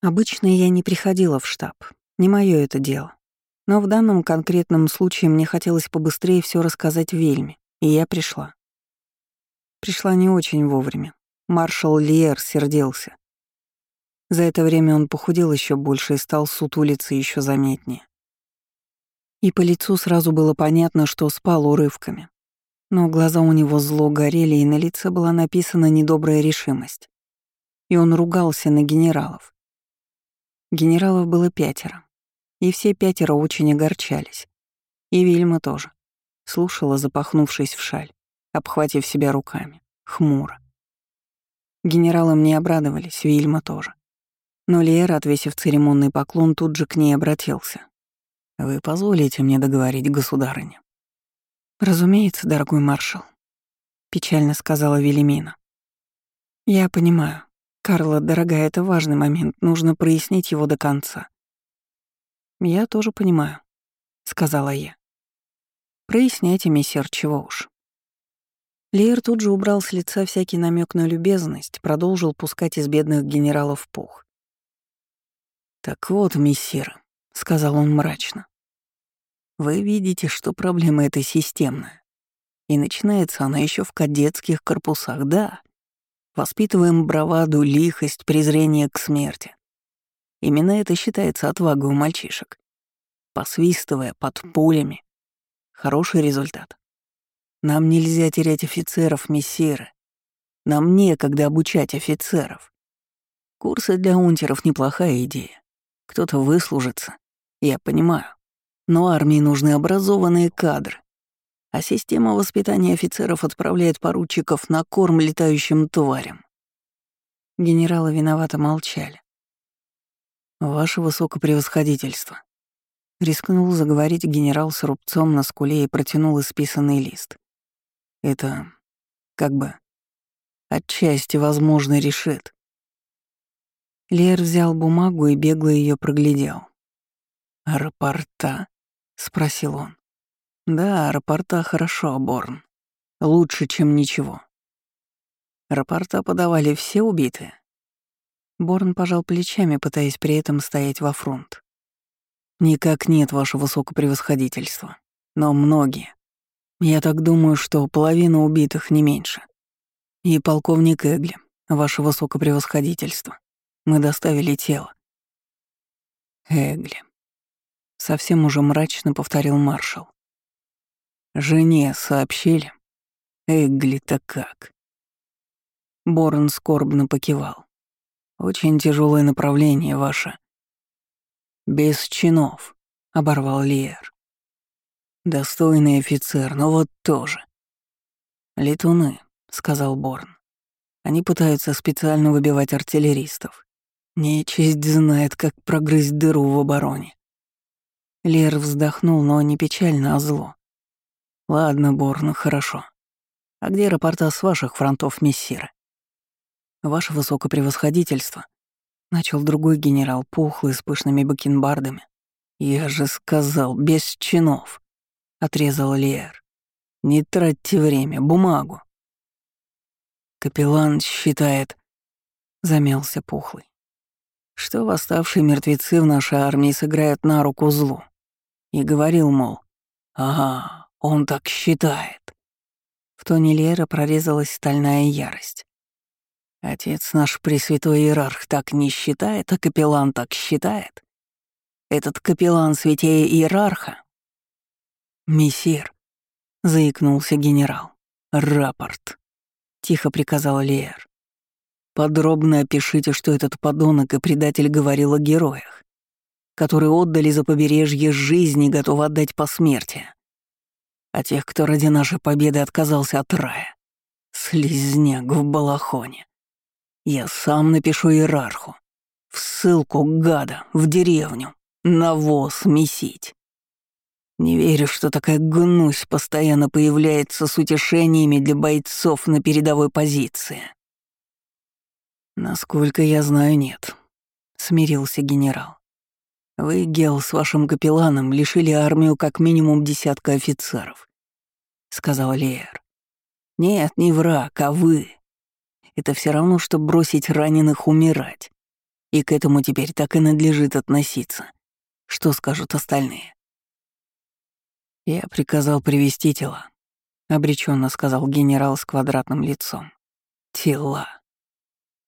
Обычно я не приходила в штаб. Не мое это дело. Но в данном конкретном случае мне хотелось побыстрее все рассказать Вельме, и я пришла. Пришла не очень вовремя. Маршал Лиер сердился. За это время он похудел еще больше и стал сутулиться еще заметнее. И по лицу сразу было понятно, что спал урывками. Но глаза у него зло горели, и на лице была написана недобрая решимость. И он ругался на генералов. Генералов было пятеро. И все пятеро очень огорчались. И Вильма тоже. Слушала, запахнувшись в шаль, обхватив себя руками. Хмуро. Генералам не обрадовались, Вильма тоже. Но Лиер, отвесив церемонный поклон, тут же к ней обратился. «Вы позволите мне договорить, государыня?» «Разумеется, дорогой маршал», — печально сказала Велимина. «Я понимаю. Карла, дорогая, это важный момент, нужно прояснить его до конца». «Я тоже понимаю», — сказала я. «Проясняйте, мессер, чего уж». Лиер тут же убрал с лица всякий намек на любезность, продолжил пускать из бедных генералов пух. «Так вот, мессир», — сказал он мрачно, — «вы видите, что проблема эта системная. И начинается она еще в кадетских корпусах, да. Воспитываем браваду, лихость, презрение к смерти. Именно это считается отвагой у мальчишек. Посвистывая под пулями. Хороший результат. Нам нельзя терять офицеров, мессиры. Нам некогда обучать офицеров. Курсы для унтеров — неплохая идея. Кто-то выслужится, я понимаю. Но армии нужны образованные кадры. А система воспитания офицеров отправляет поручиков на корм летающим тварям. Генералы виновато молчали. «Ваше высокопревосходительство», — рискнул заговорить генерал с рубцом на скуле и протянул исписанный лист. «Это, как бы, отчасти, возможно, решит. Лер взял бумагу и бегло ее проглядел. «Аэропорта?» — спросил он. «Да, аэропорта хорошо, Борн. Лучше, чем ничего». «Рапорта подавали все убитые?» Борн пожал плечами, пытаясь при этом стоять во фронт. «Никак нет, ваше высокопревосходительство. Но многие. Я так думаю, что половина убитых не меньше. И полковник Эгли, ваше высокопревосходительство. Мы доставили тело. Эгли. Совсем уже мрачно повторил маршал. Жене сообщили. Эгли-то как? Борн скорбно покивал. Очень тяжелое направление ваше. Без чинов, оборвал Лиер. Достойный офицер, но вот тоже. Летуны, сказал Борн. Они пытаются специально выбивать артиллеристов. Нечисть знает, как прогрызть дыру в обороне. Лер вздохнул, но не печально, а зло. Ладно, Борн, хорошо. А где рапорта с ваших фронтов, мессиры? Ваше высокопревосходительство, начал другой генерал, пухлый, с пышными бакенбардами. Я же сказал, без чинов, отрезал Лер. Не тратьте время, бумагу. Капеллан считает, замялся пухлый что восставшие мертвецы в нашей армии сыграют на руку злу. И говорил, мол, «Ага, он так считает». В тоне Лера прорезалась стальная ярость. Отец наш пресвятой иерарх так не считает, а капеллан так считает. Этот капеллан святее иерарха. «Мессир», — заикнулся генерал, — «рапорт», — тихо приказал Леер. Подробно опишите, что этот подонок и предатель говорил о героях, которые отдали за побережье жизни, готовы отдать по смерти. А тех, кто ради нашей победы отказался от рая. Слизняк в балахоне. Я сам напишу иерарху. В ссылку гада, в деревню. Навоз месить. Не верю, что такая гнусь постоянно появляется с утешениями для бойцов на передовой позиции. «Насколько я знаю, нет», — смирился генерал. «Вы, Гел, с вашим капелланом лишили армию как минимум десятка офицеров», — сказал Леер. «Нет, не враг, а вы. Это все равно, что бросить раненых умирать. и к этому теперь так и надлежит относиться. Что скажут остальные? Я приказал привести тела, обреченно сказал генерал с квадратным лицом. Тела.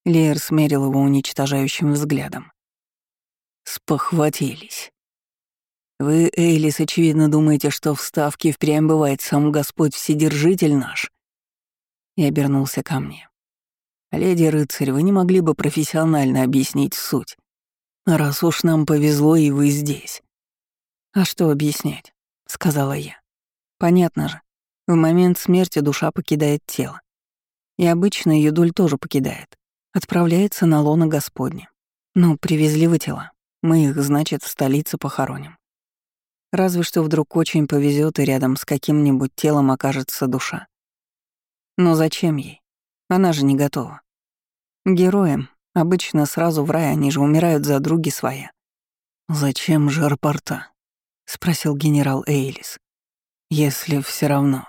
Леер смерил его уничтожающим взглядом. Спохватились. Вы, Эйлис, очевидно, думаете, что в Ставке впрямь бывает сам Господь Вседержитель наш? И обернулся ко мне. Леди рыцарь, вы не могли бы профессионально объяснить суть? Раз уж нам повезло, и вы здесь. А что объяснять? сказала я. Понятно же. В момент смерти душа покидает тело. И обычно ее дуль тоже покидает. Отправляется на лоно Господне. Ну, привезли вы тела. Мы их, значит, в столице похороним. Разве что вдруг очень повезет и рядом с каким-нибудь телом окажется душа. Но зачем ей? Она же не готова. Героям обычно сразу в рай, они же умирают за други свои. «Зачем же рапорта?» — спросил генерал Эйлис. «Если все равно».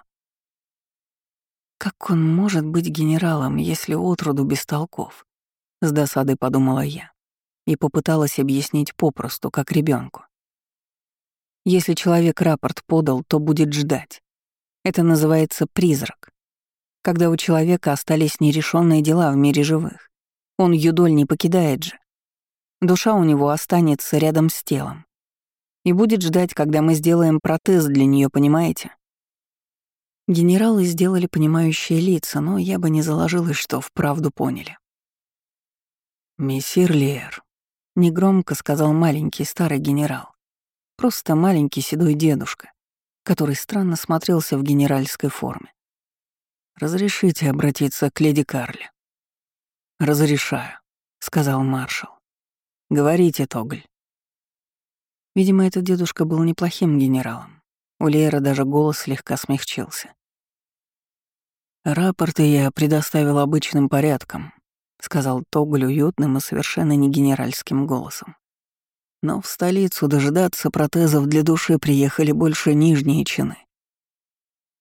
«Как он может быть генералом, если отроду без толков?» — с досадой подумала я и попыталась объяснить попросту, как ребенку. Если человек рапорт подал, то будет ждать. Это называется призрак. Когда у человека остались нерешенные дела в мире живых, он юдоль не покидает же. Душа у него останется рядом с телом. И будет ждать, когда мы сделаем протез для нее, понимаете? Генералы сделали понимающие лица, но я бы не заложилась, что вправду поняли. «Мессир Лиер», — негромко сказал маленький старый генерал. Просто маленький седой дедушка, который странно смотрелся в генеральской форме. «Разрешите обратиться к леди Карли?» «Разрешаю», — сказал маршал. «Говорите, Тогль». Видимо, этот дедушка был неплохим генералом. У Лера даже голос слегка смягчился. «Рапорты я предоставил обычным порядком», — сказал Тогль уютным и совершенно не генеральским голосом. «Но в столицу дожидаться протезов для души приехали больше нижние чины.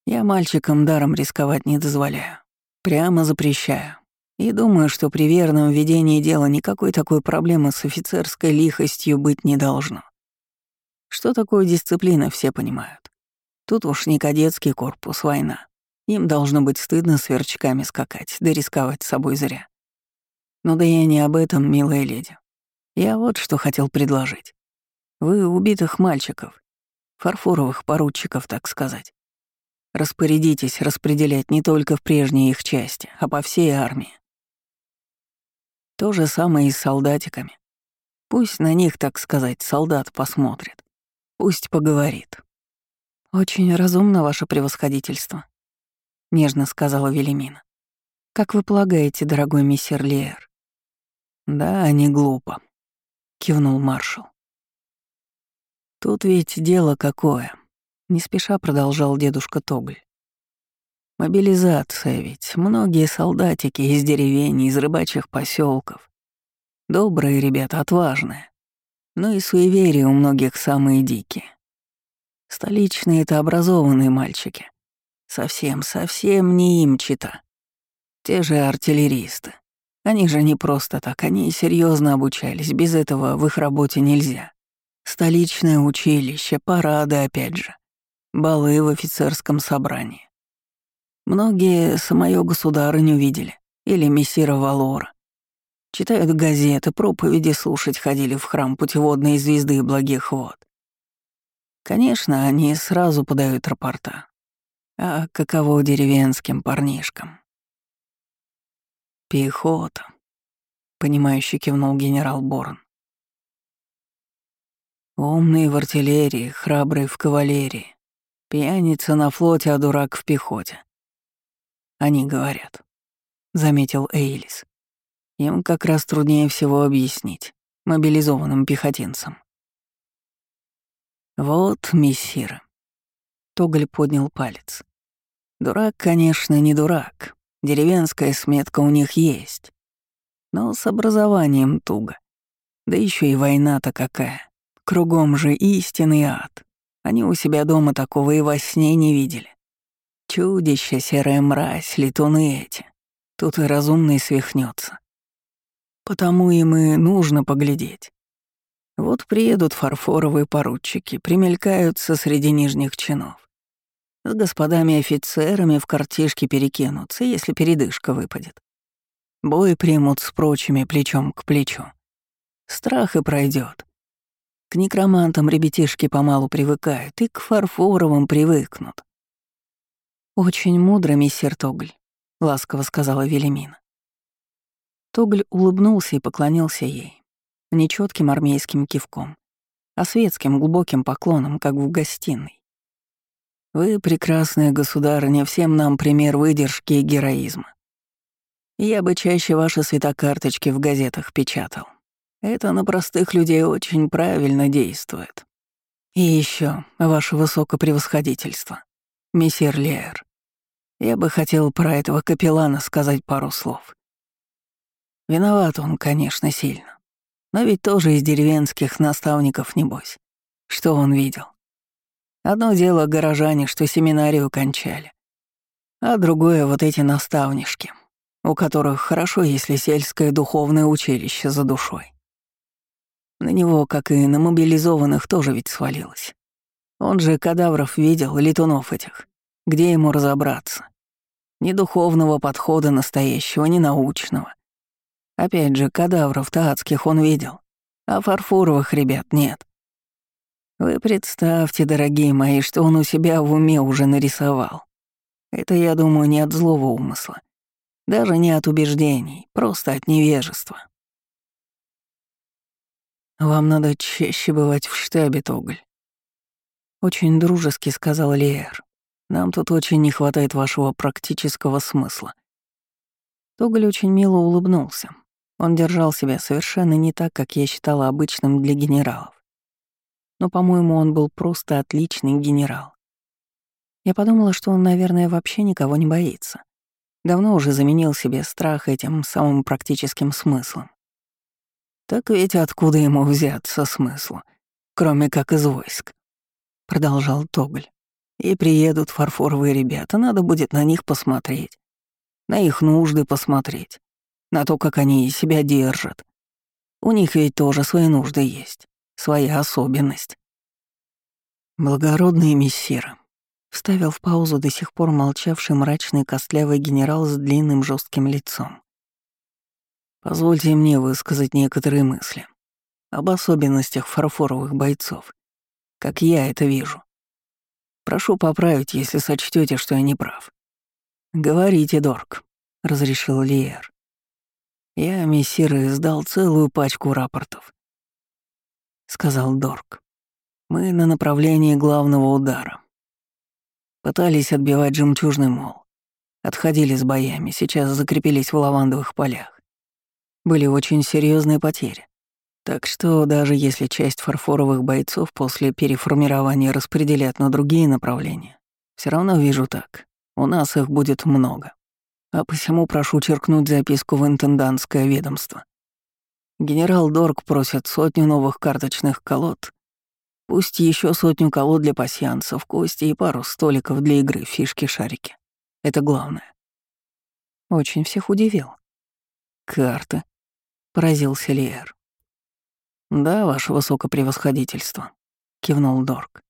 Я мальчикам даром рисковать не дозволяю. Прямо запрещаю. И думаю, что при верном ведении дела никакой такой проблемы с офицерской лихостью быть не должно. Что такое дисциплина, все понимают. Тут уж не кадетский корпус, война. Им должно быть стыдно сверчками скакать, да рисковать собой зря. Но да я не об этом, милая леди. Я вот что хотел предложить. Вы убитых мальчиков, фарфоровых поручиков, так сказать. Распорядитесь распределять не только в прежней их части, а по всей армии. То же самое и с солдатиками. Пусть на них, так сказать, солдат посмотрит. Пусть поговорит. «Очень разумно, ваше превосходительство», — нежно сказала Велимина. «Как вы полагаете, дорогой миссер Леер?» «Да, не глупо», — кивнул маршал. «Тут ведь дело какое», — не спеша продолжал дедушка Тогль. «Мобилизация ведь. Многие солдатики из деревень, из рыбачьих поселков. Добрые ребята, отважные. Но и суеверия у многих самые дикие. Столичные — это образованные мальчики. Совсем, совсем не им чита. Те же артиллеристы. Они же не просто так, они серьезно обучались, без этого в их работе нельзя. Столичное училище, парады опять же. Балы в офицерском собрании. Многие самое государыню видели, или мессира Валора. Читают газеты, проповеди слушать ходили в храм путеводной звезды благих вод. Конечно, они сразу подают рапорта. А каково деревенским парнишкам? Пехота, понимающе кивнул генерал Борн. Умный в артиллерии, храбрый в кавалерии, пьяница на флоте, а дурак в пехоте. Они говорят, заметил Эйлис. Им как раз труднее всего объяснить, мобилизованным пехотинцам. «Вот, мессир». Тоголь поднял палец. «Дурак, конечно, не дурак. Деревенская сметка у них есть. Но с образованием туго. Да еще и война-то какая. Кругом же истинный ад. Они у себя дома такого и во сне не видели. Чудище, серая мразь, летуны эти. Тут и разумный свихнется. Потому им и нужно поглядеть. Вот приедут фарфоровые поручики, примелькаются среди нижних чинов. С господами офицерами в картишке перекинутся, если передышка выпадет. Бой примут с прочими плечом к плечу. Страх и пройдет. К некромантам ребятишки помалу привыкают и к фарфоровым привыкнут. «Очень мудро, мистер Тогль», — ласково сказала Велимина. Тогль улыбнулся и поклонился ей, нечетким армейским кивком, а светским глубоким поклоном, как в гостиной. Вы, прекрасная государыня, всем нам пример выдержки и героизма. Я бы чаще ваши светокарточки в газетах печатал. Это на простых людей очень правильно действует. И еще, ваше высокопревосходительство, месье Леер, я бы хотел про этого капеллана сказать пару слов. Виноват он, конечно, сильно. Но ведь тоже из деревенских наставников, небось. Что он видел? Одно дело горожане, что семинарию кончали, а другое — вот эти наставнишки, у которых хорошо, если сельское духовное училище за душой. На него, как и на мобилизованных, тоже ведь свалилось. Он же кадавров видел, летунов этих. Где ему разобраться? Ни духовного подхода настоящего, ни научного. Опять же, кадавров-то он видел, а фарфоровых ребят нет. Вы представьте, дорогие мои, что он у себя в уме уже нарисовал. Это, я думаю, не от злого умысла. Даже не от убеждений, просто от невежества. «Вам надо чаще бывать в штабе, Тогль», — очень дружески сказал Лиэр. «Нам тут очень не хватает вашего практического смысла». Тогль очень мило улыбнулся. Он держал себя совершенно не так, как я считала обычным для генералов но, по-моему, он был просто отличный генерал. Я подумала, что он, наверное, вообще никого не боится. Давно уже заменил себе страх этим самым практическим смыслом. «Так ведь откуда ему взяться смыслу, кроме как из войск?» — продолжал Тогль. «И приедут фарфоровые ребята, надо будет на них посмотреть, на их нужды посмотреть, на то, как они себя держат. У них ведь тоже свои нужды есть своя особенность. Благородные мессиры, вставил в паузу до сих пор молчавший мрачный костлявый генерал с длинным жестким лицом. Позвольте мне высказать некоторые мысли об особенностях фарфоровых бойцов, как я это вижу. Прошу поправить, если сочтете, что я не прав. Говорите, Дорк, разрешил Лиер. Я, мессиры, сдал целую пачку рапортов сказал Дорк. Мы на направлении главного удара. Пытались отбивать жемчужный мол. Отходили с боями, сейчас закрепились в лавандовых полях. Были очень серьезные потери. Так что даже если часть фарфоровых бойцов после переформирования распределят на другие направления, все равно вижу так. У нас их будет много. А посему прошу черкнуть записку в интендантское ведомство. Генерал Дорг просит сотню новых карточных колод, пусть еще сотню колод для пасьянцев, кости и пару столиков для игры фишки-шарики. Это главное. Очень всех удивил. Карты. Поразился Лиэр. «Да, ваше высокопревосходительство», — кивнул Дорг.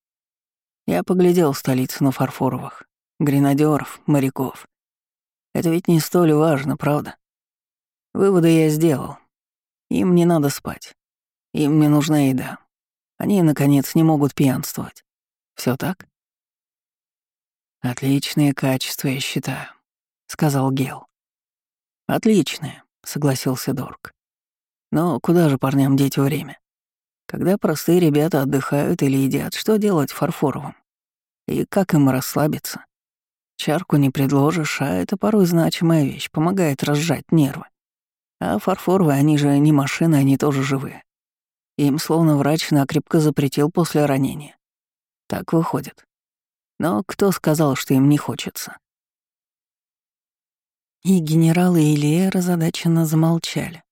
«Я поглядел столицу на фарфоровых, гренадеров, моряков. Это ведь не столь важно, правда? Выводы я сделал, им не надо спать. Им не нужна еда. Они, наконец, не могут пьянствовать. Все так? Отличные качества, я считаю, сказал Гел. Отличные, согласился Дорк. Но куда же парням деть время? Когда простые ребята отдыхают или едят, что делать фарфоровым? И как им расслабиться? Чарку не предложишь, а это порой значимая вещь, помогает разжать нервы. А фарфоровые, они же не машины, они тоже живые. Им словно врач накрепко запретил после ранения. Так выходит. Но кто сказал, что им не хочется? И генералы и Илья озадаченно замолчали.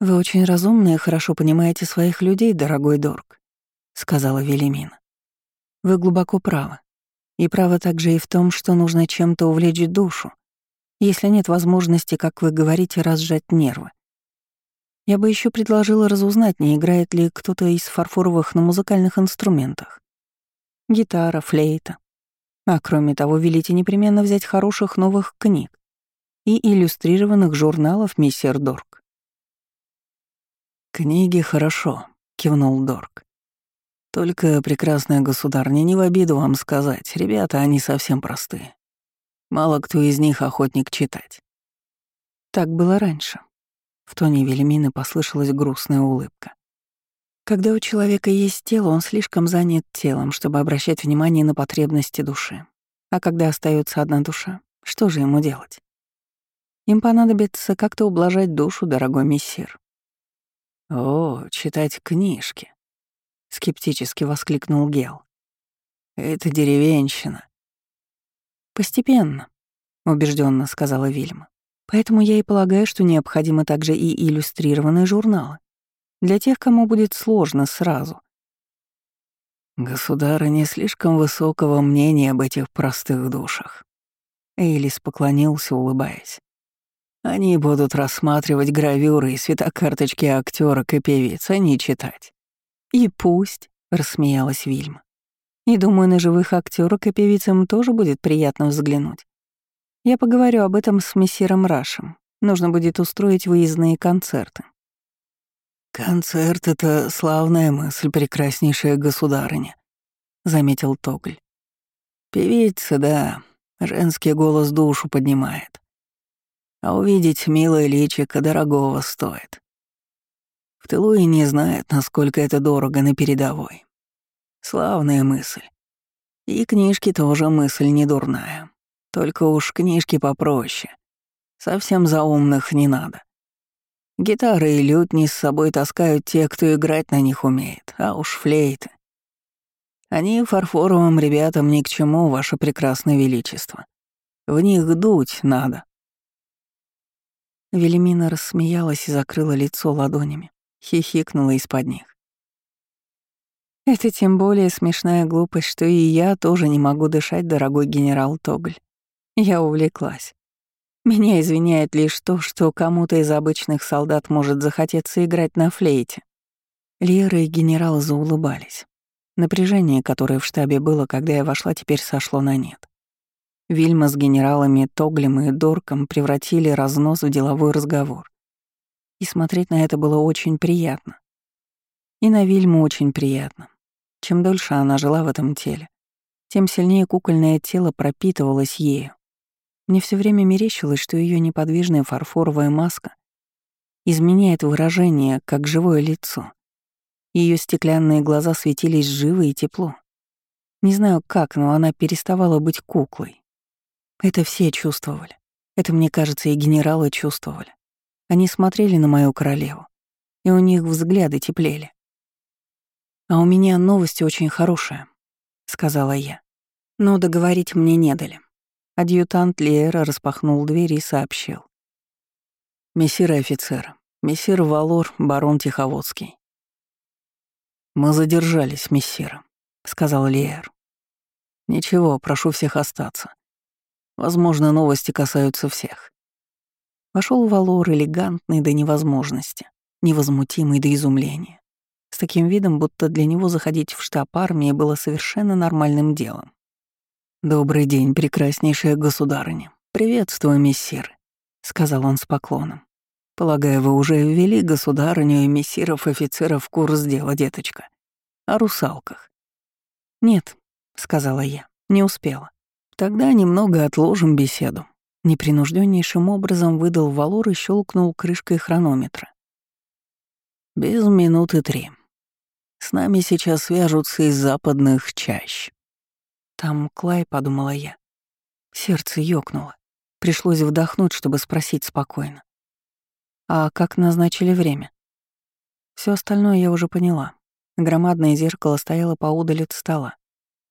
«Вы очень разумны и хорошо понимаете своих людей, дорогой Дорг», — сказала Велимина. «Вы глубоко правы. И право также и в том, что нужно чем-то увлечь душу, если нет возможности, как вы говорите, разжать нервы. Я бы еще предложила разузнать, не играет ли кто-то из фарфоровых на музыкальных инструментах. Гитара, флейта. А кроме того, велите непременно взять хороших новых книг и иллюстрированных журналов «Миссер Дорк». «Книги хорошо», — кивнул Дорк. «Только, прекрасная государня, не в обиду вам сказать, ребята, они совсем простые. Мало кто из них охотник читать». Так было раньше. В тоне Велимины послышалась грустная улыбка. Когда у человека есть тело, он слишком занят телом, чтобы обращать внимание на потребности души. А когда остается одна душа, что же ему делать? Им понадобится как-то ублажать душу, дорогой мессир. «О, читать книжки!» — скептически воскликнул Гел. «Это деревенщина». «Постепенно», — убежденно сказала Вильма. Поэтому я и полагаю, что необходимы также и иллюстрированные журналы. Для тех, кому будет сложно сразу. Государы не слишком высокого мнения об этих простых душах. Эйлис поклонился, улыбаясь. Они будут рассматривать гравюры и светокарточки актерок и певиц, а не читать. «И пусть», — рассмеялась Вильма. «И думаю, на живых актерок и певицам тоже будет приятно взглянуть. Я поговорю об этом с мессиром Рашем. Нужно будет устроить выездные концерты. «Концерт — это славная мысль, прекраснейшая государыня», — заметил Тогль. «Певица, да, женский голос душу поднимает. А увидеть милое личико дорогого стоит. В тылу и не знает, насколько это дорого на передовой. Славная мысль. И книжки тоже мысль недурная. Только уж книжки попроще. Совсем за умных не надо. Гитары и лютни с собой таскают те, кто играть на них умеет, а уж флейты. Они фарфоровым ребятам ни к чему, ваше прекрасное величество. В них дуть надо. Велимина рассмеялась и закрыла лицо ладонями, хихикнула из-под них. Это тем более смешная глупость, что и я тоже не могу дышать, дорогой генерал Тогль. Я увлеклась. Меня извиняет лишь то, что кому-то из обычных солдат может захотеться играть на флейте. Лера и генерал заулыбались. Напряжение, которое в штабе было, когда я вошла, теперь сошло на нет. Вильма с генералами Тоглем и Дорком превратили разнос в деловой разговор. И смотреть на это было очень приятно. И на Вильму очень приятно. Чем дольше она жила в этом теле, тем сильнее кукольное тело пропитывалось ею. Мне все время мерещилось, что ее неподвижная фарфоровая маска изменяет выражение, как живое лицо. Ее стеклянные глаза светились живо и тепло. Не знаю как, но она переставала быть куклой. Это все чувствовали. Это, мне кажется, и генералы чувствовали. Они смотрели на мою королеву, и у них взгляды теплели. «А у меня новости очень хорошие», — сказала я. Но договорить мне не дали. Адъютант Лиера распахнул дверь и сообщил. «Мессир офицер, мессир Валор, барон Тиховодский». «Мы задержались, мессир», — сказал Лиер. «Ничего, прошу всех остаться. Возможно, новости касаются всех». Вошел Валор элегантный до невозможности, невозмутимый до изумления, с таким видом, будто для него заходить в штаб армии было совершенно нормальным делом. «Добрый день, прекраснейшая государыня. Приветствую, мессир», — сказал он с поклоном. «Полагаю, вы уже ввели государыню и мессиров-офицеров в курс дела, деточка. О русалках». «Нет», — сказала я, — «не успела». «Тогда немного отложим беседу». Непринужденнейшим образом выдал Валор и щелкнул крышкой хронометра. «Без минуты три. С нами сейчас свяжутся из западных чащ. Там Клай, подумала я. Сердце ёкнуло. Пришлось вдохнуть, чтобы спросить спокойно. А как назначили время? Все остальное я уже поняла. Громадное зеркало стояло поудаль от стола,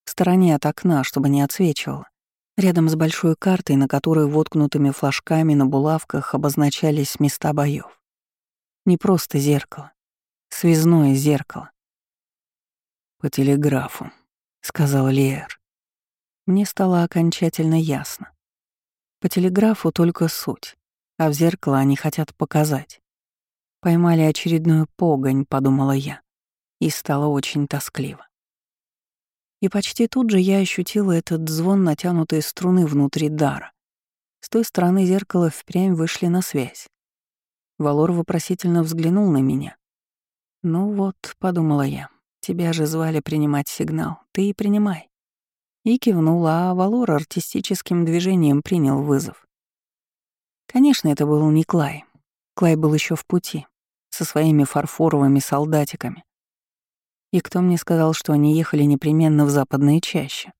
в стороне от окна, чтобы не отсвечивало. Рядом с большой картой, на которой воткнутыми флажками на булавках обозначались места боев. Не просто зеркало, связное зеркало. «По телеграфу», — сказал Лиэр мне стало окончательно ясно. По телеграфу только суть, а в зеркало они хотят показать. Поймали очередную погонь, подумала я, и стало очень тоскливо. И почти тут же я ощутила этот звон натянутой струны внутри дара. С той стороны зеркала впрямь вышли на связь. Валор вопросительно взглянул на меня. «Ну вот», — подумала я, — «тебя же звали принимать сигнал, ты и принимай». И кивнула, а Валор артистическим движением принял вызов. Конечно, это был не Клай. Клай был еще в пути, со своими фарфоровыми солдатиками. И кто мне сказал, что они ехали непременно в западные чаще?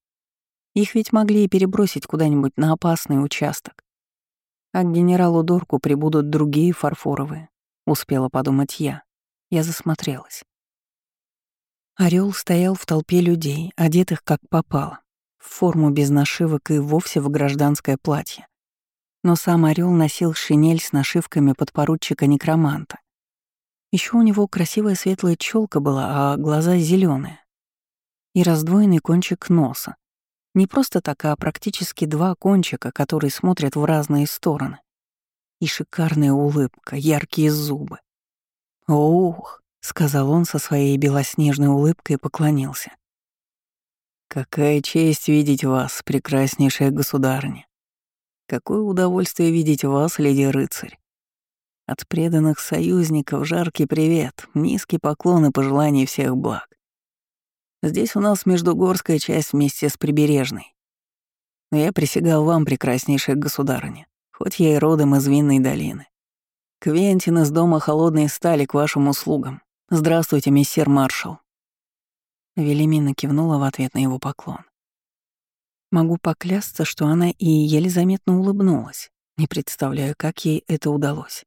Их ведь могли и перебросить куда-нибудь на опасный участок. А к генералу Дорку прибудут другие фарфоровые, успела подумать я. Я засмотрелась. Орел стоял в толпе людей, одетых как попало, в форму без нашивок и вовсе в гражданское платье. Но сам орел носил шинель с нашивками подпоручика-некроманта. Еще у него красивая светлая челка была, а глаза зеленые и раздвоенный кончик носа. Не просто так, а практически два кончика, которые смотрят в разные стороны. И шикарная улыбка, яркие зубы. «Ох», — сказал он со своей белоснежной улыбкой и поклонился. «Какая честь видеть вас, прекраснейшая государыня! Какое удовольствие видеть вас, леди-рыцарь! От преданных союзников жаркий привет, низкий поклон и пожелания всех благ. Здесь у нас междугорская часть вместе с прибережной. Но я присягал вам, прекраснейшая государыня, хоть я и родом из Винной долины. Квентин из дома холодной стали к вашим услугам. Здравствуйте, мистер маршал. Велимина кивнула в ответ на его поклон. Могу поклясться, что она и еле заметно улыбнулась, не представляю, как ей это удалось.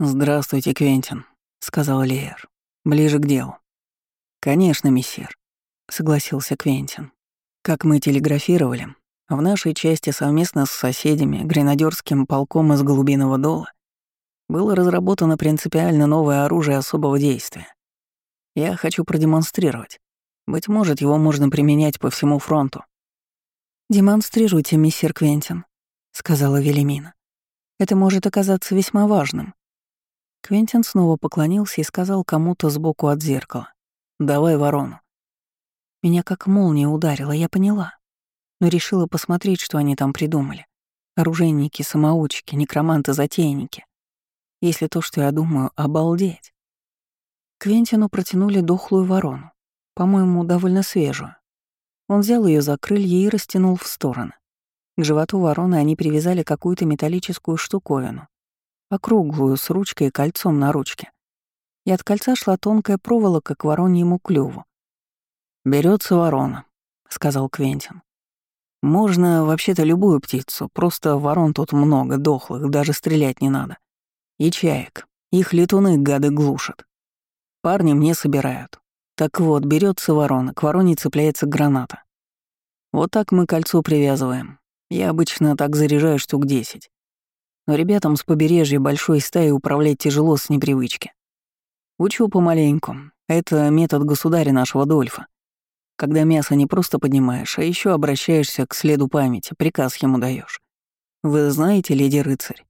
«Здравствуйте, Квентин», — сказал Леер. «Ближе к делу». «Конечно, мессир», — согласился Квентин. «Как мы телеграфировали, в нашей части совместно с соседями, гренадерским полком из Голубиного дола, было разработано принципиально новое оружие особого действия. Я хочу продемонстрировать. Быть может, его можно применять по всему фронту. «Демонстрируйте, мистер Квентин», — сказала Велимина. «Это может оказаться весьма важным». Квентин снова поклонился и сказал кому-то сбоку от зеркала. Давай ворону. Меня как молния ударила, я поняла. Но решила посмотреть, что они там придумали. Оружейники, самоучки, некроманты-затейники. Если то, что я думаю, обалдеть. Квентину протянули дохлую ворону, по-моему, довольно свежую. Он взял ее за крылья и растянул в стороны. К животу вороны они привязали какую-то металлическую штуковину, округлую, с ручкой и кольцом на ручке и от кольца шла тонкая проволока к вороньему клюву. Берется ворона», — сказал Квентин. «Можно вообще-то любую птицу, просто ворон тут много, дохлых, даже стрелять не надо. И чаек, их летуны гады глушат. Парни мне собирают. Так вот, берется ворона, к вороне цепляется граната. Вот так мы кольцо привязываем. Я обычно так заряжаю штук десять. Но ребятам с побережья большой стаи управлять тяжело с непривычки. Учу помаленьку. Это метод государя нашего Дольфа. Когда мясо не просто поднимаешь, а еще обращаешься к следу памяти, приказ ему даешь. Вы знаете, леди-рыцарь?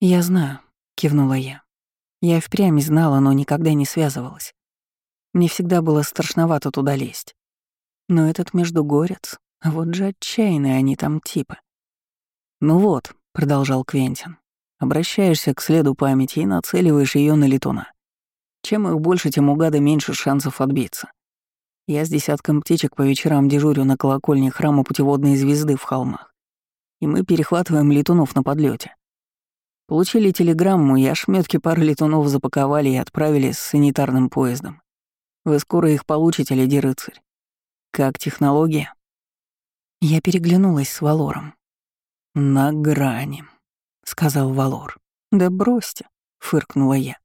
Я знаю, кивнула я. Я впрямь знала, но никогда не связывалась. Мне всегда было страшновато туда лезть. Но этот междугорец, а вот же отчаянные они там типы. «Ну вот», — продолжал Квентин, — «обращаешься к следу памяти и нацеливаешь ее на летуна. Чем их больше, тем у гада меньше шансов отбиться. Я с десятком птичек по вечерам дежурю на колокольне храма путеводной звезды в холмах. И мы перехватываем летунов на подлете. Получили телеграмму, и ошметки пары летунов запаковали и отправили с санитарным поездом. Вы скоро их получите, леди рыцарь. Как технология? Я переглянулась с Валором. «На грани», — сказал Валор. «Да бросьте», — фыркнула я.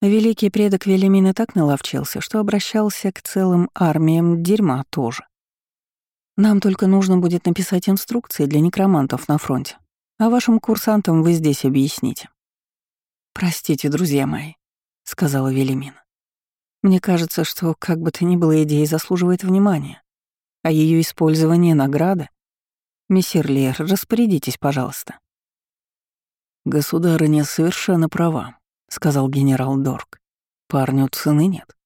Великий предок Велимин и так наловчился, что обращался к целым армиям дерьма тоже. Нам только нужно будет написать инструкции для некромантов на фронте, а вашим курсантам вы здесь объясните. «Простите, друзья мои», — сказала Велимин. «Мне кажется, что, как бы то ни было, идея заслуживает внимания, а ее использование — награда. Мессир Лер, распорядитесь, пожалуйста». «Государыня совершенно права», — сказал генерал Дорк. «Парню цены нет.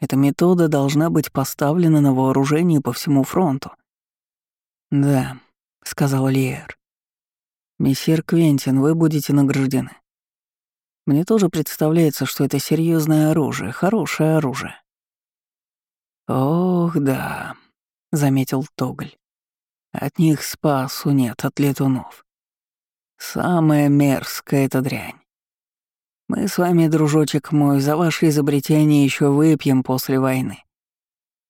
Эта метода должна быть поставлена на вооружение по всему фронту». «Да», — сказал Лиер. «Мессир Квентин, вы будете награждены. Мне тоже представляется, что это серьезное оружие, хорошее оружие». «Ох, да», — заметил Тогль. «От них спасу нет, от летунов. Самая мерзкая эта дрянь. Мы с вами, дружочек мой, за ваше изобретение еще выпьем после войны.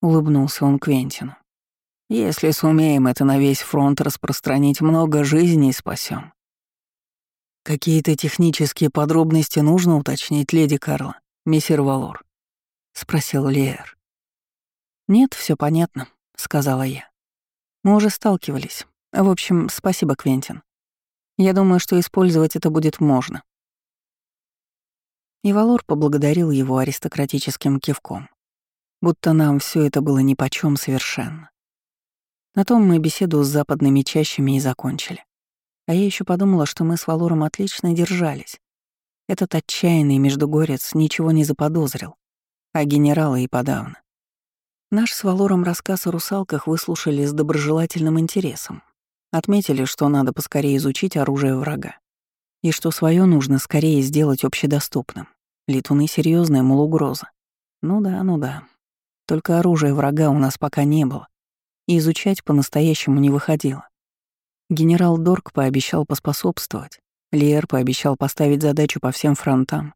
Улыбнулся он Квентину. Если сумеем это на весь фронт распространить, много жизней спасем. Какие-то технические подробности нужно уточнить, леди Карла, мессир Валор? Спросил Леер. Нет, все понятно, сказала я. Мы уже сталкивались. В общем, спасибо, Квентин. Я думаю, что использовать это будет можно. И Валор поблагодарил его аристократическим кивком, будто нам все это было нипочём совершенно. На том мы беседу с западными чащами и закончили. А я еще подумала, что мы с Валором отлично держались. Этот отчаянный междугорец ничего не заподозрил, а генерала и подавно. Наш с Валором рассказ о русалках выслушали с доброжелательным интересом. Отметили, что надо поскорее изучить оружие врага и что свое нужно скорее сделать общедоступным. Летуны — серьезная, мол, угроза. Ну да, ну да. Только оружия врага у нас пока не было, и изучать по-настоящему не выходило. Генерал Дорк пообещал поспособствовать, Лиер пообещал поставить задачу по всем фронтам,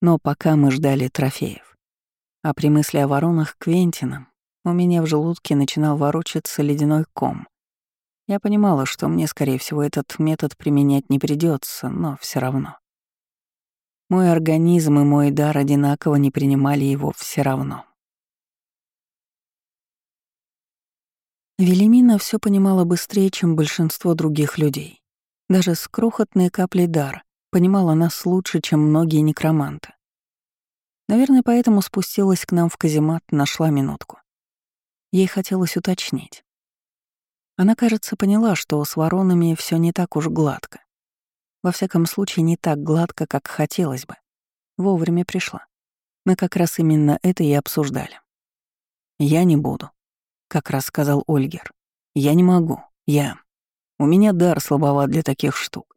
но пока мы ждали трофеев. А при мысли о воронах Квентина у меня в желудке начинал ворочаться ледяной ком. Я понимала, что мне, скорее всего, этот метод применять не придется, но все равно. Мой организм и мой дар одинаково не принимали его все равно. Велимина все понимала быстрее, чем большинство других людей. Даже с крохотной каплей дара понимала нас лучше, чем многие некроманты. Наверное, поэтому спустилась к нам в каземат, нашла минутку. Ей хотелось уточнить. Она, кажется, поняла, что с воронами все не так уж гладко. Во всяком случае, не так гладко, как хотелось бы. Вовремя пришла. Мы как раз именно это и обсуждали. «Я не буду», — как раз сказал Ольгер. «Я не могу. Я... У меня дар слабоват для таких штук.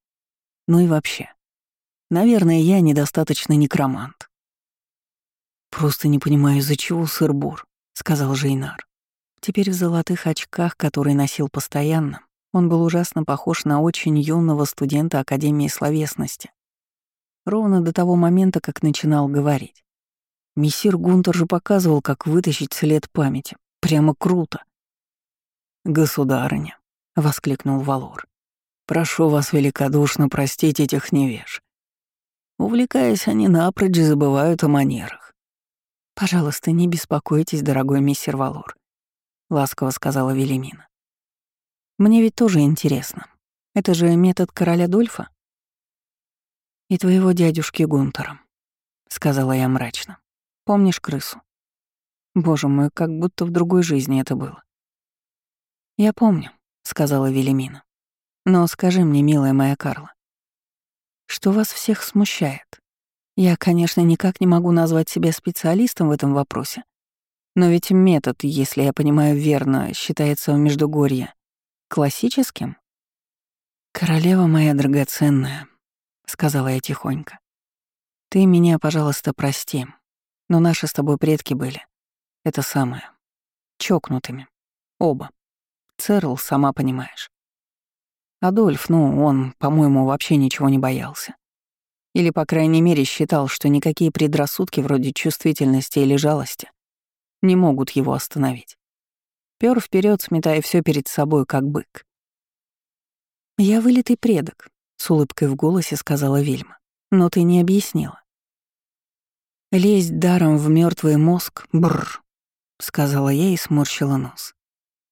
Ну и вообще. Наверное, я недостаточно некромант». «Просто не понимаю, из-за чего сыр-бур», — сказал Жейнар. Теперь в золотых очках, которые носил постоянно, он был ужасно похож на очень юного студента Академии словесности. Ровно до того момента, как начинал говорить. Мессир Гунтер же показывал, как вытащить след памяти. Прямо круто. «Государыня», — воскликнул Валор, — «прошу вас великодушно простить этих невеж. Увлекаясь, они напрочь забывают о манерах». «Пожалуйста, не беспокойтесь, дорогой мистер Валор», — ласково сказала Велимина. Мне ведь тоже интересно. Это же метод короля Дольфа? И твоего дядюшки Гунтера, сказала я мрачно. Помнишь крысу? Боже мой, как будто в другой жизни это было. Я помню, сказала Велимина. Но скажи мне, милая моя Карла, что вас всех смущает? Я, конечно, никак не могу назвать себя специалистом в этом вопросе, но ведь метод, если я понимаю верно, считается в Междугорье Классическим? «Королева моя драгоценная», — сказала я тихонько. «Ты меня, пожалуйста, прости, но наши с тобой предки были. Это самое. Чокнутыми. Оба. Церл, сама понимаешь. Адольф, ну, он, по-моему, вообще ничего не боялся. Или, по крайней мере, считал, что никакие предрассудки вроде чувствительности или жалости не могут его остановить. Пёр вперед, сметая все перед собой, как бык. «Я вылитый предок», — с улыбкой в голосе сказала Вильма. «Но ты не объяснила». «Лезть даром в мертвый мозг — бррр», — сказала я и сморщила нос.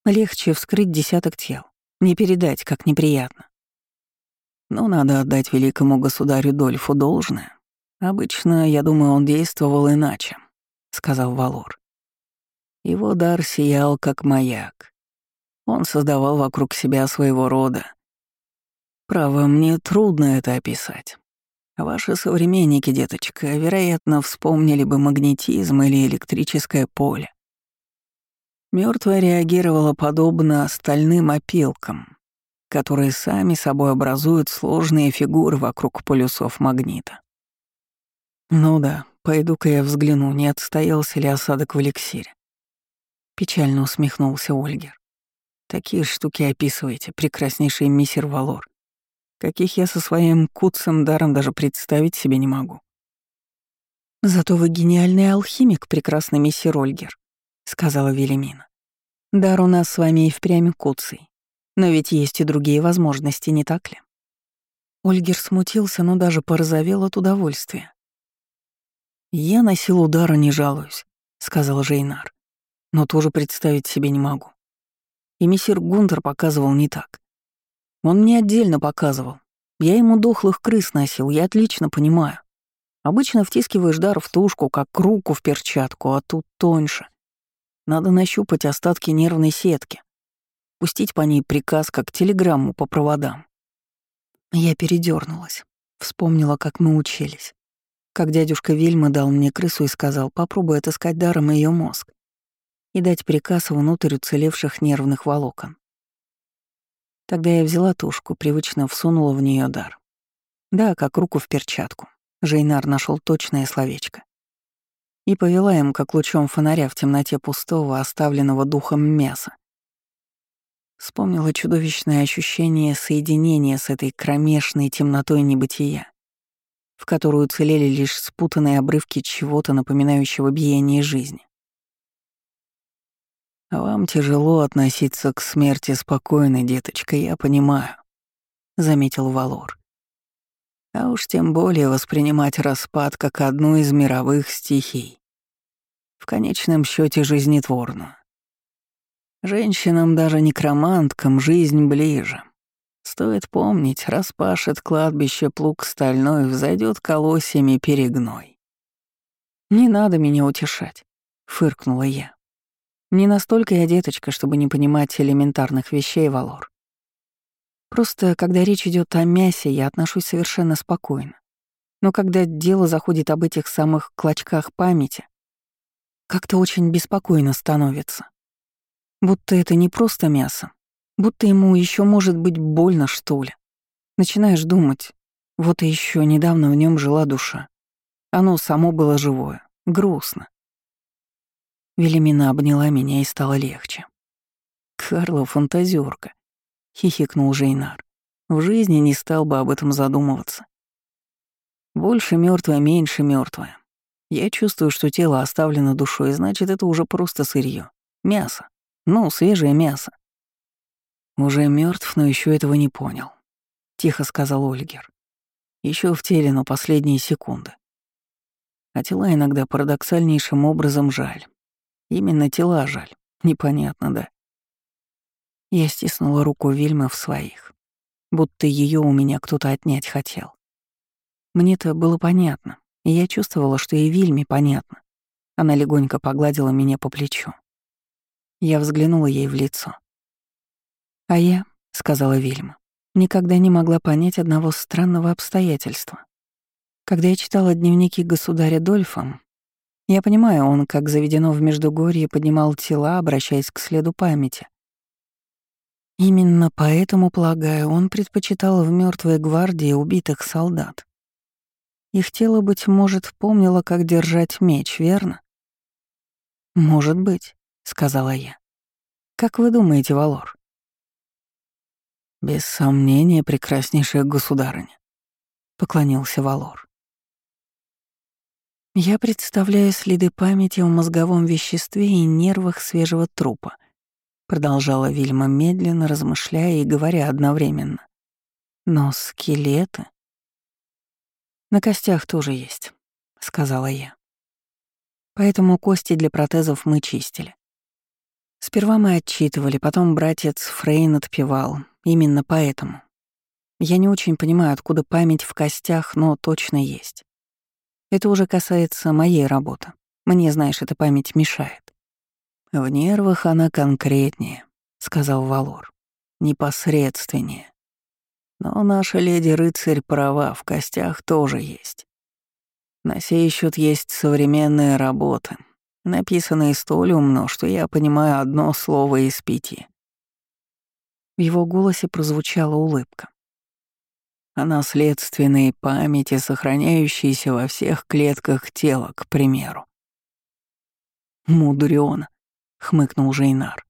«Легче вскрыть десяток тел, не передать, как неприятно». Но надо отдать великому государю Дольфу должное. Обычно, я думаю, он действовал иначе», — сказал Валор. Его дар сиял, как маяк. Он создавал вокруг себя своего рода. Право, мне трудно это описать. Ваши современники, деточка, вероятно, вспомнили бы магнетизм или электрическое поле. Мертвая реагировала подобно стальным опилкам, которые сами собой образуют сложные фигуры вокруг полюсов магнита. Ну да, пойду-ка я взгляну, не отстоялся ли осадок в эликсире. Печально усмехнулся Ольгер. Такие штуки описываете, прекраснейший миссер Валор каких я со своим куцым даром даже представить себе не могу. «Зато вы гениальный алхимик, прекрасный миссир Ольгер», — сказала Велимина. «Дар у нас с вами и впрямь куцый. Но ведь есть и другие возможности, не так ли?» Ольгер смутился, но даже порозовел от удовольствия. «Я на силу дара не жалуюсь», — сказал Жейнар. «Но тоже представить себе не могу. И мессир Гунтер показывал не так. Он мне отдельно показывал. Я ему дохлых крыс носил, я отлично понимаю. Обычно втискиваешь дар в тушку, как руку в перчатку, а тут тоньше. Надо нащупать остатки нервной сетки. Пустить по ней приказ, как телеграмму по проводам. Я передернулась, Вспомнила, как мы учились. Как дядюшка Вильма дал мне крысу и сказал, попробуй отыскать даром ее мозг и дать приказ внутрь уцелевших нервных волокон. Тогда я взяла тушку, привычно всунула в нее дар. Да, как руку в перчатку. Жейнар нашел точное словечко. И повела им, как лучом фонаря в темноте пустого, оставленного духом мяса. Вспомнила чудовищное ощущение соединения с этой кромешной темнотой небытия, в которую уцелели лишь спутанные обрывки чего-то, напоминающего биение жизни. «Вам тяжело относиться к смерти спокойно, деточка, я понимаю», — заметил Валор. «А уж тем более воспринимать распад как одну из мировых стихий. В конечном счете жизнетворную. Женщинам, даже некроманткам, жизнь ближе. Стоит помнить, распашет кладбище плуг стальной, взойдет колосьями перегной. «Не надо меня утешать», — фыркнула я. Не настолько я деточка, чтобы не понимать элементарных вещей, Валор. Просто, когда речь идет о мясе, я отношусь совершенно спокойно. Но когда дело заходит об этих самых клочках памяти, как-то очень беспокойно становится. Будто это не просто мясо, будто ему еще может быть больно, что ли. Начинаешь думать, вот и еще недавно в нем жила душа. Оно само было живое, грустно. Велимина обняла меня и стало легче. «Карла фантазерка», — хихикнул Жейнар. «В жизни не стал бы об этом задумываться. Больше мертвое, меньше мертвое. Я чувствую, что тело оставлено душой, значит, это уже просто сырье. Мясо. Ну, свежее мясо. Уже мертв, но еще этого не понял. Тихо сказал Ольгер. Еще в теле, но последние секунды. А тела иногда парадоксальнейшим образом жаль. Именно тела жаль. Непонятно, да? Я стиснула руку Вильмы в своих, будто ее у меня кто-то отнять хотел. Мне-то было понятно, и я чувствовала, что и Вильме понятно. Она легонько погладила меня по плечу. Я взглянула ей в лицо. «А я», — сказала Вильма, — «никогда не могла понять одного странного обстоятельства. Когда я читала дневники государя Дольфа, я понимаю, он, как заведено в Междугорье, поднимал тела, обращаясь к следу памяти. Именно поэтому, полагаю, он предпочитал в мертвой гвардии убитых солдат. Их тело, быть может, помнило, как держать меч, верно? «Может быть», — сказала я. «Как вы думаете, Валор?» «Без сомнения, прекраснейшая государыня», — поклонился Валор. Я представляю следы памяти в мозговом веществе и нервах свежего трупа, продолжала Вильма медленно, размышляя и говоря одновременно. Но скелеты... На костях тоже есть, сказала я. Поэтому кости для протезов мы чистили. Сперва мы отчитывали, потом братец Фрейн отпевал. Именно поэтому. Я не очень понимаю, откуда память в костях, но точно есть. Это уже касается моей работы. Мне, знаешь, эта память мешает. В нервах она конкретнее, сказал Валор. Непосредственнее. Но наша леди-рыцарь права, в костях тоже есть. На сей счет есть современные работы, написанные столь умно, что я понимаю одно слово из пяти. В его голосе прозвучала улыбка. О наследственной памяти, сохраняющейся во всех клетках тела, к примеру. «Мудрёно», — хмыкнул Жейнар.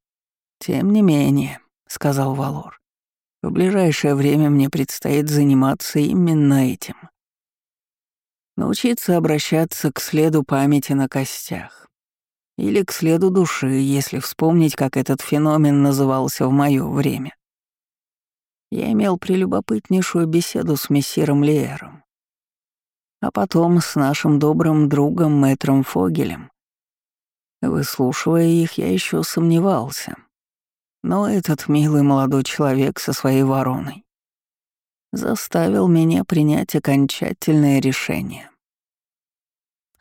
«Тем не менее», — сказал Валор, — «в ближайшее время мне предстоит заниматься именно этим. Научиться обращаться к следу памяти на костях. Или к следу души, если вспомнить, как этот феномен назывался в моё время. Я имел прелюбопытнейшую беседу с мессиром Леером, а потом с нашим добрым другом Мэтром Фогелем, Выслушивая их, я еще сомневался. Но этот милый молодой человек со своей вороной заставил меня принять окончательное решение.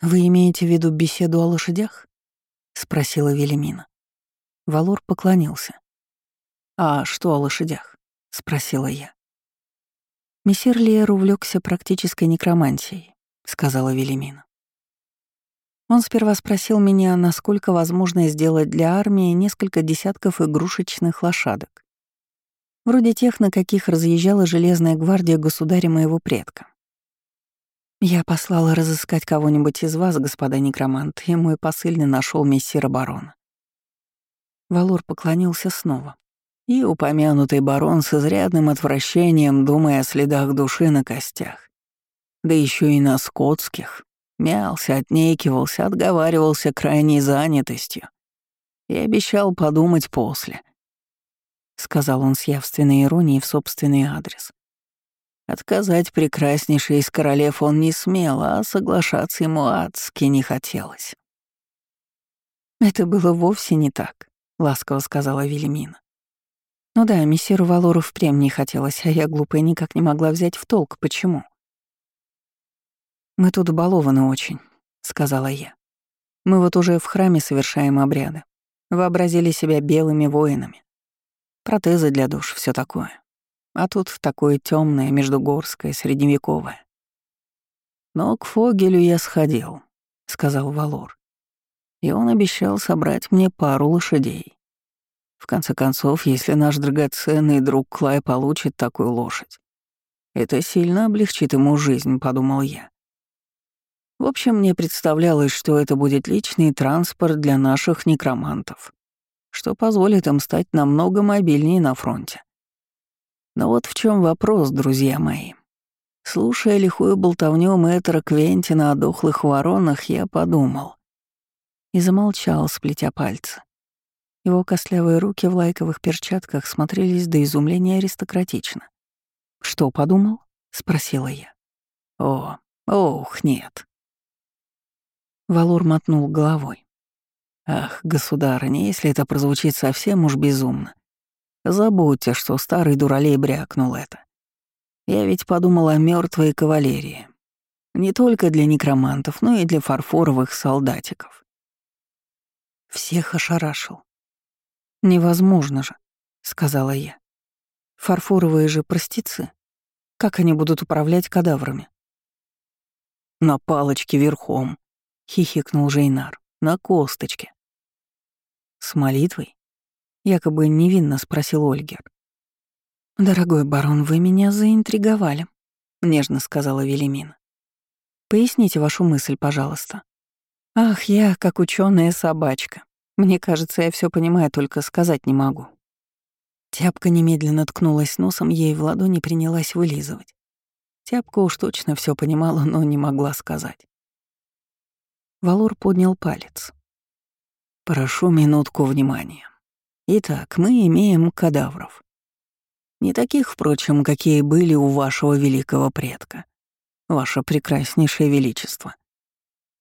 «Вы имеете в виду беседу о лошадях?» — спросила Велимина. Валор поклонился. «А что о лошадях?» — спросила я. «Мессир Лиер увлекся практической некромантией», — сказала Велимина. Он сперва спросил меня, насколько возможно сделать для армии несколько десятков игрушечных лошадок. Вроде тех, на каких разъезжала железная гвардия государя моего предка. Я послала разыскать кого-нибудь из вас, господа некромант, и мой посыльный нашел мессира барона. Валор поклонился снова. И упомянутый барон с изрядным отвращением, думая о следах души на костях. Да еще и на скотских, Мялся, отнекивался, отговаривался крайней занятостью. И обещал подумать после. Сказал он с явственной иронией в собственный адрес. Отказать прекраснейшей из королев он не смел, а соглашаться ему адски не хотелось. «Это было вовсе не так», — ласково сказала Велимина. «Ну да, мессиру Валору впрямь не хотелось, а я, глупая, никак не могла взять в толк, почему. «Мы тут балованы очень», — сказала я. «Мы вот уже в храме совершаем обряды. Вообразили себя белыми воинами. Протезы для душ, все такое. А тут такое темное, междугорское, средневековое. «Но к Фогелю я сходил», — сказал Валор. «И он обещал собрать мне пару лошадей. В конце концов, если наш драгоценный друг Клай получит такую лошадь, это сильно облегчит ему жизнь», — подумал я. В общем, мне представлялось, что это будет личный транспорт для наших некромантов, что позволит им стать намного мобильнее на фронте. Но вот в чем вопрос, друзья мои. Слушая лихую болтовню мэтра Квентина о дохлых воронах, я подумал. И замолчал, сплетя пальцы. Его костлявые руки в лайковых перчатках смотрелись до изумления аристократично. «Что подумал?» — спросила я. «О, ох, нет. Валур мотнул головой. «Ах, государыня, если это прозвучит совсем уж безумно, забудьте, что старый дуралей брякнул это. Я ведь подумал о мертвой кавалерии. Не только для некромантов, но и для фарфоровых солдатиков». Всех ошарашил. «Невозможно же», — сказала я. «Фарфоровые же простецы. Как они будут управлять кадаврами?» «На палочке верхом», — хихикнул Жейнар. «На косточке». «С молитвой?» — якобы невинно спросил Ольгер. «Дорогой барон, вы меня заинтриговали», — нежно сказала Велимина. «Поясните вашу мысль, пожалуйста». «Ах, я как ученая собачка. Мне кажется, я все понимаю, только сказать не могу». Тяпка немедленно ткнулась носом, ей в ладони принялась вылизывать. Тяпка уж точно все понимала, но не могла сказать. Валор поднял палец. «Прошу минутку внимания. Итак, мы имеем кадавров. Не таких, впрочем, какие были у вашего великого предка, ваше прекраснейшее величество.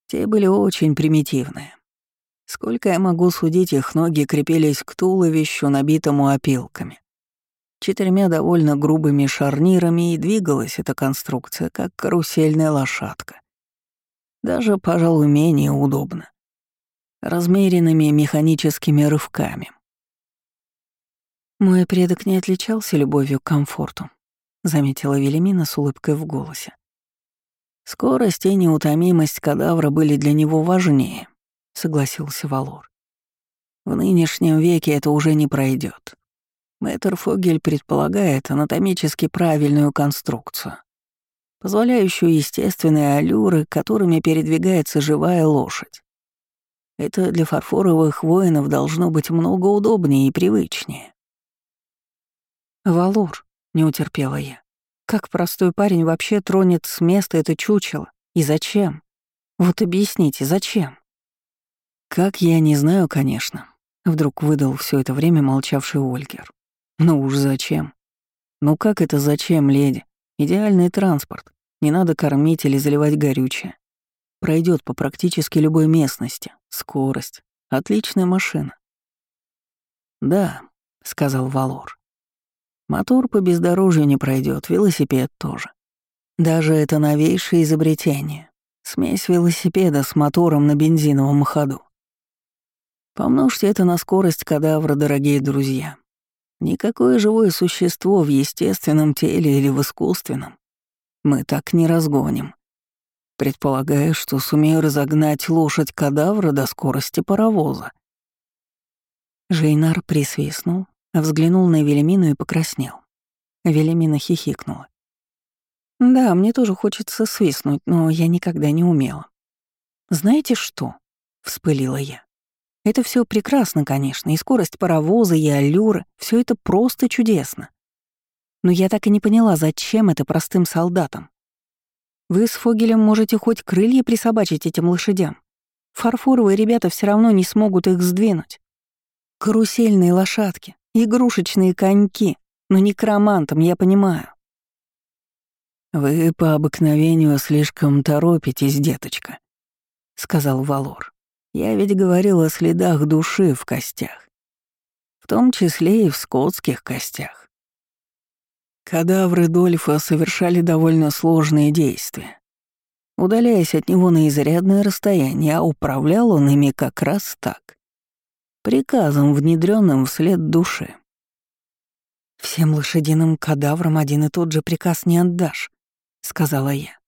Те были очень примитивные. Сколько я могу судить, их ноги крепились к туловищу, набитому опилками. Четырьмя довольно грубыми шарнирами и двигалась эта конструкция, как карусельная лошадка. Даже, пожалуй, менее удобно. Размеренными механическими рывками. Мой предок не отличался любовью к комфорту, заметила Велимина с улыбкой в голосе. «Скорость и неутомимость кадавра были для него важнее», — согласился Валор. «В нынешнем веке это уже не пройдет. Мэтр Фогель предполагает анатомически правильную конструкцию, позволяющую естественные аллюры, которыми передвигается живая лошадь. Это для фарфоровых воинов должно быть много удобнее и привычнее. «Валур», — не утерпела я, — «как простой парень вообще тронет с места это чучело? И зачем? Вот объясните, зачем?» «Как я не знаю, конечно», — вдруг выдал все это время молчавший Ольгер. «Ну уж зачем? Ну как это зачем, леди? Идеальный транспорт. Не надо кормить или заливать горючее. Пройдет по практически любой местности. Скорость. Отличная машина. Да, сказал Валор. Мотор по бездорожью не пройдет, велосипед тоже. Даже это новейшее изобретение. Смесь велосипеда с мотором на бензиновом ходу. Помножьте это на скорость кадавра, дорогие друзья. Никакое живое существо в естественном теле или в искусственном мы так не разгоним. Предполагаю, что сумею разогнать лошадь кадавра до скорости паровоза. Жейнар присвистнул, взглянул на Велимину и покраснел. Велимина хихикнула. «Да, мне тоже хочется свистнуть, но я никогда не умела». «Знаете что?» — вспылила я. «Это все прекрасно, конечно, и скорость паровоза, и аллюры — все это просто чудесно. Но я так и не поняла, зачем это простым солдатам. Вы с Фогелем можете хоть крылья присобачить этим лошадям. Фарфоровые ребята все равно не смогут их сдвинуть. Карусельные лошадки, игрушечные коньки, но не некромантам, я понимаю. «Вы по обыкновению слишком торопитесь, деточка», — сказал Валор. «Я ведь говорил о следах души в костях, в том числе и в скотских костях. Кадавры Дольфа совершали довольно сложные действия, удаляясь от него на изрядное расстояние, а управлял он ими как раз так. Приказом, внедренным вслед души. «Всем лошадиным кадаврам один и тот же приказ не отдашь», — сказала я.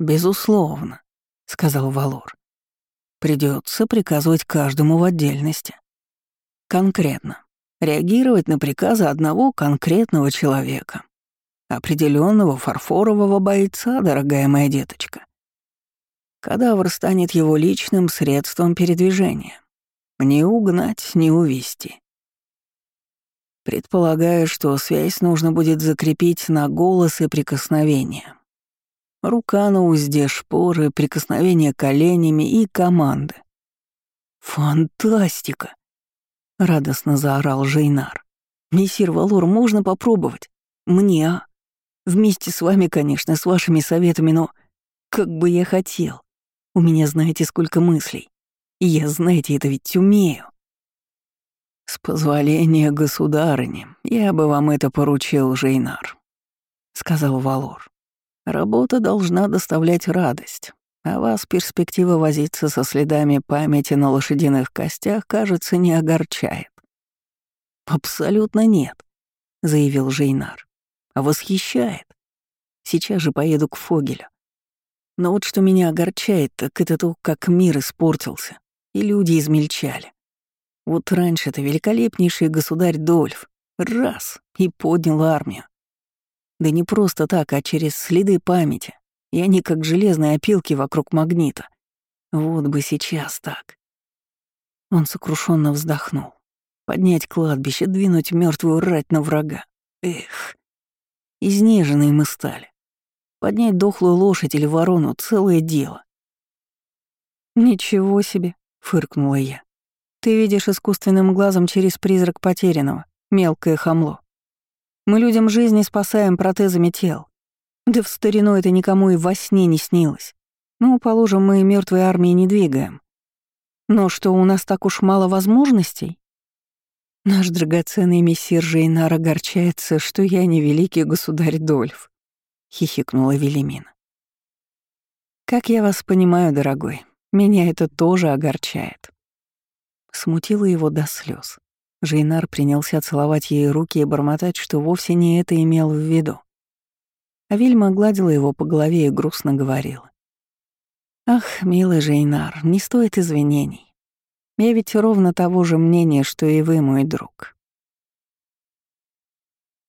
«Безусловно», — сказал Валор. Придется приказывать каждому в отдельности. Конкретно. Реагировать на приказы одного конкретного человека. Определенного фарфорового бойца, дорогая моя деточка. Кадавр станет его личным средством передвижения. Не угнать, не увести. Предполагаю, что связь нужно будет закрепить на голос и прикосновение. Рука на узде шпоры, прикосновение коленями и команды. «Фантастика!» — радостно заорал Жейнар. «Мессир Валор, можно попробовать? Мне, а? Вместе с вами, конечно, с вашими советами, но как бы я хотел. У меня знаете сколько мыслей. И я, знаете, это ведь умею. С позволения государыни, я бы вам это поручил, Жейнар, сказал Валор. Работа должна доставлять радость, а вас перспектива возиться со следами памяти на лошадиных костях, кажется, не огорчает. Абсолютно нет, заявил Жейнар восхищает. Сейчас же поеду к Фогелю. Но вот что меня огорчает, так это то, как мир испортился, и люди измельчали. Вот раньше-то великолепнейший государь Дольф раз и поднял армию. Да не просто так, а через следы памяти, и они как железные опилки вокруг магнита. Вот бы сейчас так. Он сокрушенно вздохнул. Поднять кладбище, двинуть мертвую рать на врага. Эх. Изнеженные мы стали. Поднять дохлую лошадь или ворону — целое дело. «Ничего себе», — фыркнула я. «Ты видишь искусственным глазом через призрак потерянного, мелкое хамло. Мы людям жизни спасаем протезами тел. Да в старину это никому и во сне не снилось. Ну, положим, мы мертвой армии не двигаем. Но что, у нас так уж мало возможностей? Наш драгоценный мессир Жейнар огорчается, что я не великий государь Дольф», — хихикнула Велимина. «Как я вас понимаю, дорогой, меня это тоже огорчает». Смутило его до слез. Жейнар принялся целовать ей руки и бормотать, что вовсе не это имел в виду. А Вильма гладила его по голове и грустно говорила. «Ах, милый Жейнар, не стоит извинений. Я ведь ровно того же мнения, что и вы, мой друг.